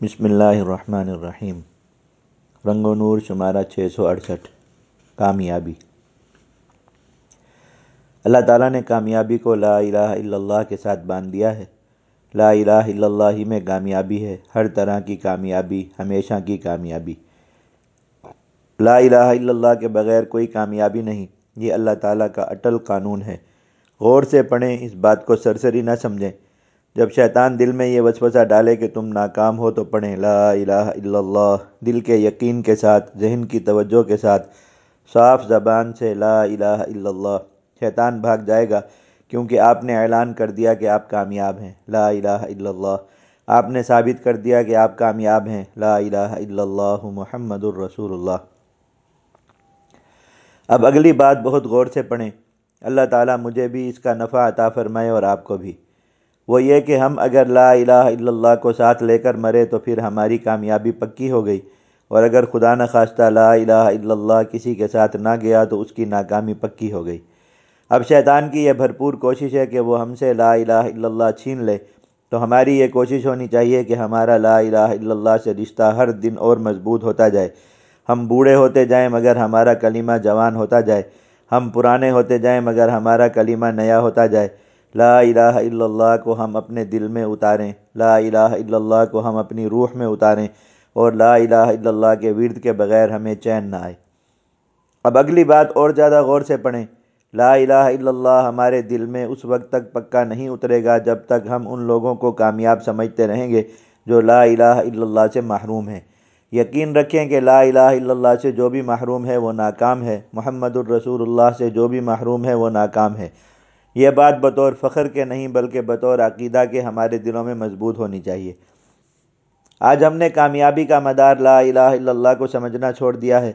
بسم اللہ الرحمن الرحیم. رنگ و نور شمارہ چھ سو اڑسٹھ. کامیابی. اللہ تعالیٰ نے کامیابی کو لا الہ الا اللہ کے ساتھ باندھ دیا ہے. لا الہ الا اللہ ہی میں کامیابی ہے. ہر طرح کی کامیابی، ہمیشہ کی کامیابی. لا الہ الا اللہ کے بغیر کوئی کامیابی نہیں. یہ اللہ تعالیٰ کا اٹل قانون ہے. غور سے پڑھیں، اس بات کو سرسری نہ سمجھیں. جب شیطان دل میں یہ وسوسہ ڈالے کہ تم ناکام ہو تو پڑھیں لا الہ الا اللہ، دل کے یقین کے ساتھ، ذہن کی توجہ کے ساتھ۔ صاف زبان سے لا الہ الا اللہ۔ شیطان بھاگ جائے گا کیونکہ آپ نے اعلان کر دیا کہ آپ کامیاب ہیں۔ لا الہ الا اللہ۔ آپ نے ثابت کر دیا کہ آپ کامیاب ہیں۔ لا الہ الا اللہ محمد الرسول اللہ۔ اب اگلی بات بہت غور سے پڑھیں۔ اللہ تعالیٰ مجھے بھی اس کا نفع عطا فرمائے اور آپ کو بھی۔ وہ یہ کہ ہم اگر لا الہ الا اللہ کو ساتھ لے کر مرے تو پھر ہماری کامیابی پکی ہو گئی۔ اور اگر خدا نخواستہ لا الہ الا اللہ کسی کے ساتھ نہ گیا تو اس کی ناکامی پکی ہو گئی۔ اب شیطان کی یہ بھرپور کوشش ہے کہ وہ ہم سے لا الہ الا اللہ چھین لے۔ تو ہماری یہ کوشش ہونی چاہیے کہ ہمارا لا الہ الا اللہ سے رشتہ ہر دن اور مضبوط ہوتا جائے۔ ہم بوڑھے ہوتے جائیں مگر ہمارا کلمہ جوان ہوتا جائے۔ ہم پرانے ہوتے جائیں مگر ہمارا کلمہ نیا ہوتا جائے۔ لا الہ الا اللہ کو ہم اپنے دل میں اتاریں۔ لا الہ الا اللہ کو ہم اپنی روح میں اتاریں اور لا الہ الا اللہ کے ورد کے بغیر ہمیں چین نہ آئے۔ اب اگلی بات اور زیادہ غور سے پڑھیں۔ لا الہ الا اللہ ہمارے دل میں اس وقت تک پکا نہیں اترے گا جب تک ہم ان لوگوں کو کامیاب سمجھتے رہیں گے جو لا الہ الا اللہ سے محروم ہیں۔ یقین رکھیں کہ لا الہ الا اللہ سے جو بھی محروم ہے وہ ناکام ہے۔ محمد الرسول اللہ سے جو بھی محروم ہے وہ ناکام ہے۔ یہ بات بطور فخر کے نہیں بلکہ بطور عقیدہ کے ہمارے دلوں میں مضبوط ہونی چاہیے۔ آج ہم نے کامیابی کا مدار لا الہ الا اللہ کو سمجھنا چھوڑ دیا ہے۔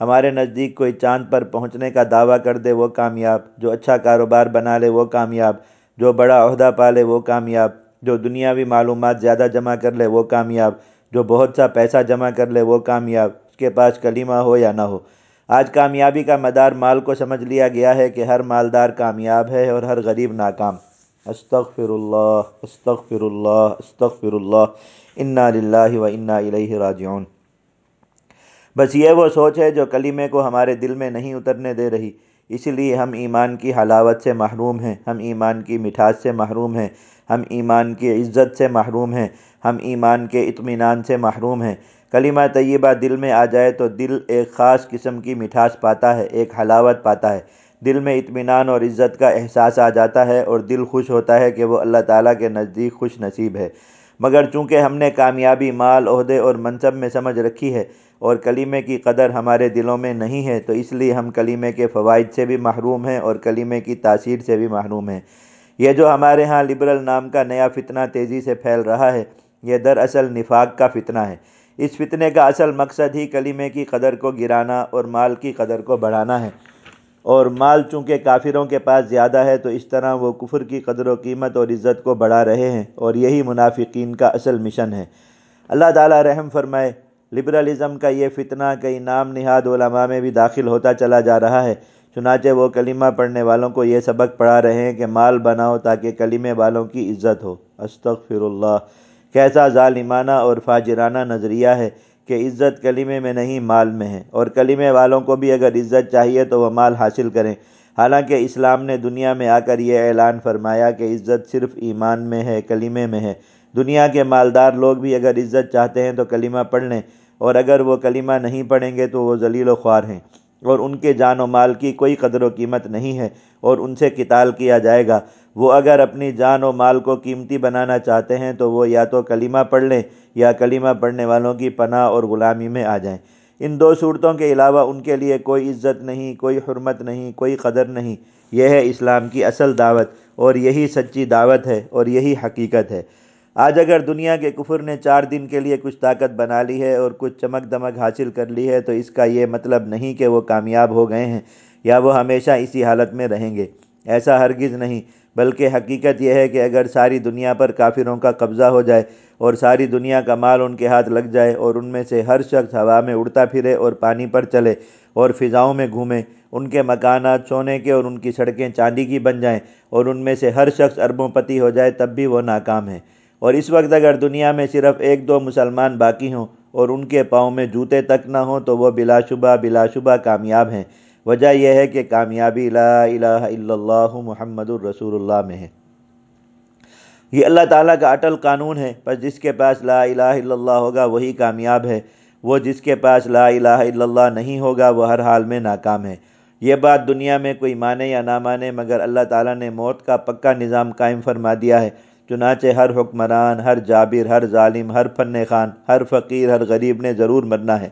ہمارے نزدیک کوئی چاند پر پہنچنے کا دعویٰ کر دے وہ کامیاب، جو اچھا کاروبار بنا لے وہ کامیاب، جو بڑا عہدہ پالے وہ کامیاب، جو دنیاوی معلومات زیادہ جمع کر لے وہ کامیاب، جو بہت سا پیسہ جمع کر لے وہ کامیاب اس کے پاس کلمہ ہو یا نہ ہو۔ آج کامیابی کا مدار مال کو سمجھ لیا گیا ہے کہ ہر مالدار کامیاب ہے اور ہر غریب ناکام۔ استغفر اللہ استغفر اللہ استغفر اللہ انا للہ و انا الیہ راجعون۔ بس یہ وہ سوچ ہے جو کلمے کو ہمارے دل میں نہیں اترنے دے رہی۔ اس لیے ہم ایمان کی حلاوت سے محروم ہیں، ہم ایمان کی مٹھاس سے محروم ہیں، ہم ایمان کی عزت سے محروم ہیں، ہم ایمان کے اطمینان سے محروم ہیں۔ کلمہ طیبہ دل میں آ جائے تو دل ایک خاص قسم کی مٹھاس پاتا ہے، ایک حلاوت پاتا ہے۔ دل میں اطمینان اور عزت کا احساس آ جاتا ہے اور دل خوش ہوتا ہے کہ وہ اللہ تعالیٰ کے نزدیک خوش نصیب ہے۔ مگر چونکہ ہم نے کامیابی، مال، عہدے اور منصب میں سمجھ رکھی ہے اور کلیمے کی قدر ہمارے دلوں میں نہیں ہے، تو اس لیے ہم کلیمے کے فوائد سے بھی محروم ہیں اور کلیمے کی تاثیر سے بھی محروم ہیں۔ یہ جو ہمارے ہاں لبرل نام کا نیا فتنہ تیزی سے پھیل رہا ہے، یہ دراصل نفاق کا فتنہ ہے۔ اس فتنے کا اصل مقصد ہی کلیمے کی قدر کو گرانا اور مال کی قدر کو بڑھانا ہے۔ اور مال چونکہ کافروں کے پاس زیادہ ہے تو اس طرح وہ کفر کی قدر و قیمت اور عزت کو بڑھا رہے ہیں اور یہی منافقین کا اصل مشن ہے۔ اللہ تعالیٰ رحم فرمائے، لبرلزم کا یہ فتنہ کئی نام نہاد علماء میں بھی داخل ہوتا چلا جا رہا ہے۔ چنانچہ وہ کلمہ پڑھنے والوں کو یہ سبق پڑھا رہے ہیں کہ مال بناؤ تاکہ کلمے والوں کی عزت ہو۔ استغفر اللہ۔ کیسا ظالمانہ اور فاجرانہ نظریہ ہے کہ عزت کلمے میں نہیں مال میں ہے اور کلمے والوں کو بھی اگر عزت چاہیے تو وہ مال حاصل کریں۔ حالانکہ اسلام نے دنیا میں آ کر یہ اعلان فرمایا کہ عزت صرف ایمان میں ہے کلمے میں ہے۔ دنیا کے مالدار لوگ بھی اگر عزت چاہتے ہیں تو کلمہ پڑھ لیں اور اگر وہ کلمہ نہیں پڑھیں گے تو وہ ذلیل و خوار ہیں۔ اور ان کے جان و مال کی کوئی قدر و قیمت نہیں ہے اور ان سے قتال کیا جائے گا۔ وہ اگر اپنی جان و مال کو قیمتی بنانا چاہتے ہیں تو وہ یا تو کلمہ پڑھ لیں یا کلمہ پڑھنے والوں کی پناہ اور غلامی میں آ جائیں۔ ان دو صورتوں کے علاوہ ان کے لیے کوئی عزت نہیں، کوئی حرمت نہیں، کوئی قدر نہیں۔ یہ ہے اسلام کی اصل دعوت اور یہی سچی دعوت ہے اور یہی حقیقت ہے۔ آج اگر دنیا کے کفر نے چار دن کے لیے کچھ طاقت بنا لی ہے اور کچھ چمک دمک حاصل کر لی ہے تو اس کا یہ مطلب نہیں کہ وہ کامیاب ہو گئے ہیں یا وہ ہمیشہ اسی حالت میں رہیں گے۔ ایسا ہرگز نہیں، بلکہ حقیقت یہ ہے کہ اگر ساری دنیا پر کافروں کا قبضہ ہو جائے اور ساری دنیا کا مال ان کے ہاتھ لگ جائے اور ان میں سے ہر شخص ہوا میں اڑتا پھرے اور پانی پر چلے اور فضاؤں میں گھومے، ان کے مکانات سونے کے اور ان کی سڑکیں چاندی کی بن جائیں اور ان میں سے ہر شخص اربوں پتی ہو جائے، تب بھی وہ ناکام ہے اور اس وقت اگر دنیا میں صرف ایک دو مسلمان باقی ہوں اور ان کے پاؤں میں جوتے تک نہ ہوں تو وہ بلا شبہ بلا شبہ کامیاب ہیں۔ وجہ یہ ہے کہ کامیابی لا الہ الا اللہ محمد الرسول اللہ میں ہے۔ یہ اللہ تعالیٰ کا اٹل قانون ہے بس جس کے پاس لا الہ الا اللہ ہوگا وہی کامیاب ہے۔ وہ جس کے پاس لا الہ الا اللہ نہیں ہوگا، وہ ہر حال میں ناکام ہے۔ یہ بات دنیا میں کوئی مانے یا نہ مانے، مگر اللہ تعالیٰ نے موت کا پکا نظام قائم فرما دیا ہے۔ چنانچہ ہر حکمران، ہر جابر، ہر ظالم، ہر فن خان، ہر فقیر، ہر غریب نے ضرور مرنا ہے۔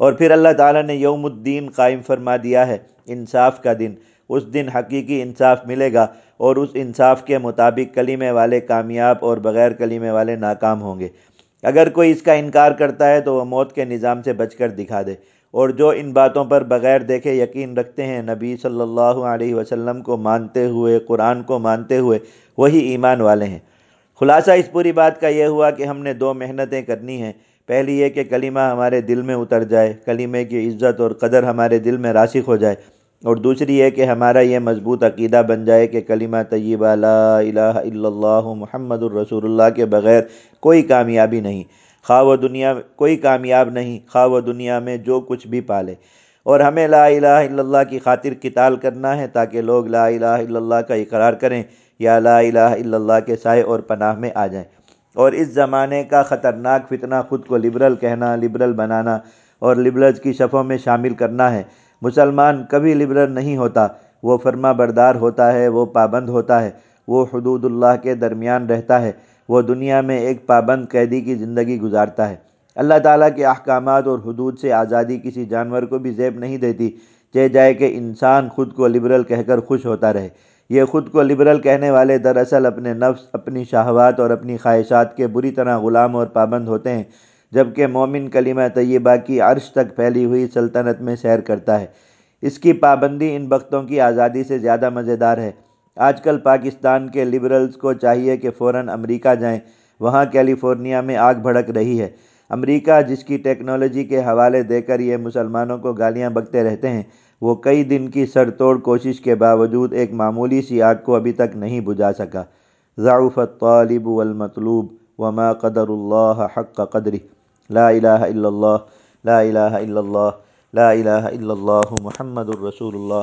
اور پھر اللہ تعالیٰ نے یوم الدین قائم فرما دیا ہے، انصاف کا دن۔ اس دن حقیقی انصاف ملے گا اور اس انصاف کے مطابق کلیمے والے کامیاب اور بغیر کلیمے والے ناکام ہوں گے۔ اگر کوئی اس کا انکار کرتا ہے تو وہ موت کے نظام سے بچ کر دکھا دے۔ اور جو ان باتوں پر بغیر دیکھے یقین رکھتے ہیں، نبی صلی اللہ علیہ وسلم کو مانتے ہوئے، قرآن کو مانتے ہوئے، وہی ایمان والے ہیں۔ خلاصہ اس پوری بات کا یہ ہوا کہ ہم نے دو محنتیں کرنی ہیں۔ پہلی یہ کہ کلمہ ہمارے دل میں اتر جائے، کلمے کی عزت اور قدر ہمارے دل میں راسخ ہو جائے۔ اور دوسری یہ کہ ہمارا یہ مضبوط عقیدہ بن جائے کہ کلمہ طیبہ لا الہ الا اللہ محمد الرسول اللہ کے بغیر کوئی کامیابی نہیں۔ خواہ وہ دنیا کوئی کامیاب نہیں، خواہ وہ دنیا میں جو کچھ بھی پالے۔ اور ہمیں لا الہ الا اللہ کی خاطر قتال کرنا ہے تاکہ لوگ لا الہ الا اللہ کا اقرار کریں، یا لا الہ الا اللہ کے سائے اور پناہ میں آ جائیں۔ اور اس زمانے کا خطرناک فتنہ خود کو لبرل کہنا، لبرل بنانا اور لبرلز کی شفوں میں شامل کرنا ہے۔ مسلمان کبھی لبرل نہیں ہوتا، وہ فرما بردار ہوتا ہے، وہ پابند ہوتا ہے، وہ حدود اللہ کے درمیان رہتا ہے، وہ دنیا میں ایک پابند قیدی کی زندگی گزارتا ہے۔ اللہ تعالیٰ کے احکامات اور حدود سے آزادی کسی جانور کو بھی زیب نہیں دیتی، چہ جائے کہ انسان خود کو لبرل کہہ کر خوش ہوتا رہے۔ یہ خود کو لبرل کہنے والے دراصل اپنے نفس، اپنی شہوات اور اپنی خواہشات کے بری طرح غلام اور پابند ہوتے ہیں، جبکہ مومن کلمہ طیبہ کی عرش تک پھیلی ہوئی سلطنت میں سیر کرتا ہے۔ اس کی پابندی ان بختوں کی آزادی سے زیادہ مزیدار ہے۔ آج کل پاکستان کے لبرلز کو چاہیے کہ فوراً امریکہ جائیں۔ وہاں کیلیفورنیا میں آگ بھڑک رہی ہے۔ امریکہ جس کی ٹیکنالوجی کے حوالے دے کر یہ مسلمانوں کو گالیاں بکتے رہتے ہیں، وہ کئی دن کی سر توڑ کوشش کے باوجود ایک معمولی سی آگ کو ابھی تک نہیں بجھا سکا۔ ضعف الطالب والمطلوب وما قدر اللہ حق قدری۔ لا الہ الا اللہ، لا الہ الا اللہ، لا الہ الا اللہ محمد الرسول اللہ۔